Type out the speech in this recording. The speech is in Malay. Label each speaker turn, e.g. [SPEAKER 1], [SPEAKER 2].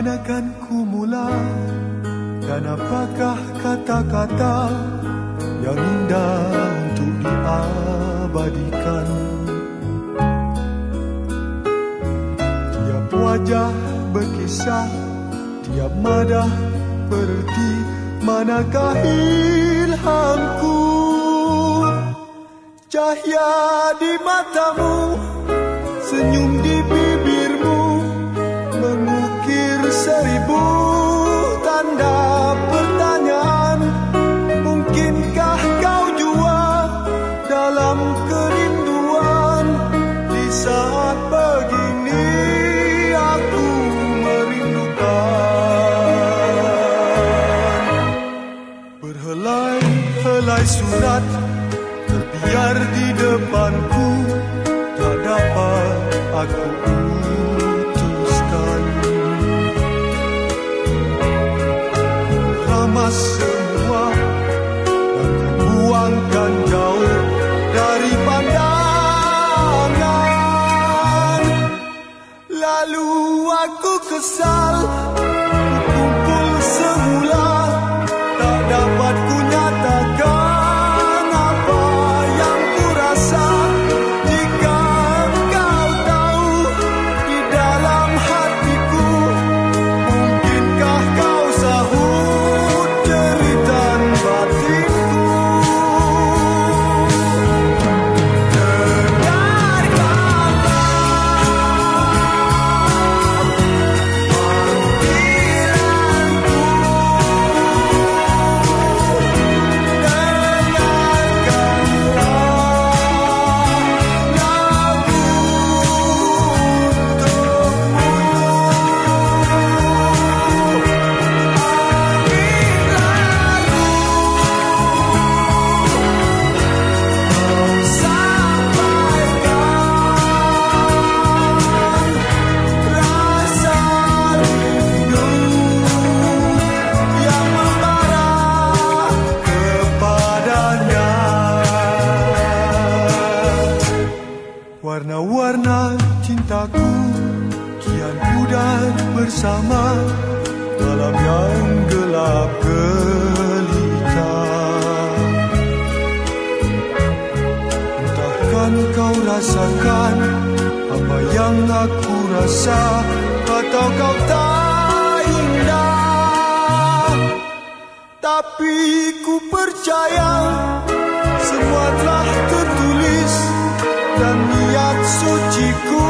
[SPEAKER 1] manakan ku mulai dan apakah kata-kata yang indah untuk diabadikan? Tiap wajah berkisah tiap madah berarti manakah ilhamku? Cahaya di matamu senyum berhelai-helai surat terbiar di depanku. Tak dapat aku putuskan. Ramas semua dan ku buangkan jauh dari pandangan. Lalu aku kesal Warna-warna cintaku kian pudar bersama Malam yang gelap gelita. Entahkan kau rasakan apa yang aku rasa Atau kau tak indah Tapi ku percaya semua telah tertulis Dan dekat suciku